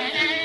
Yeah.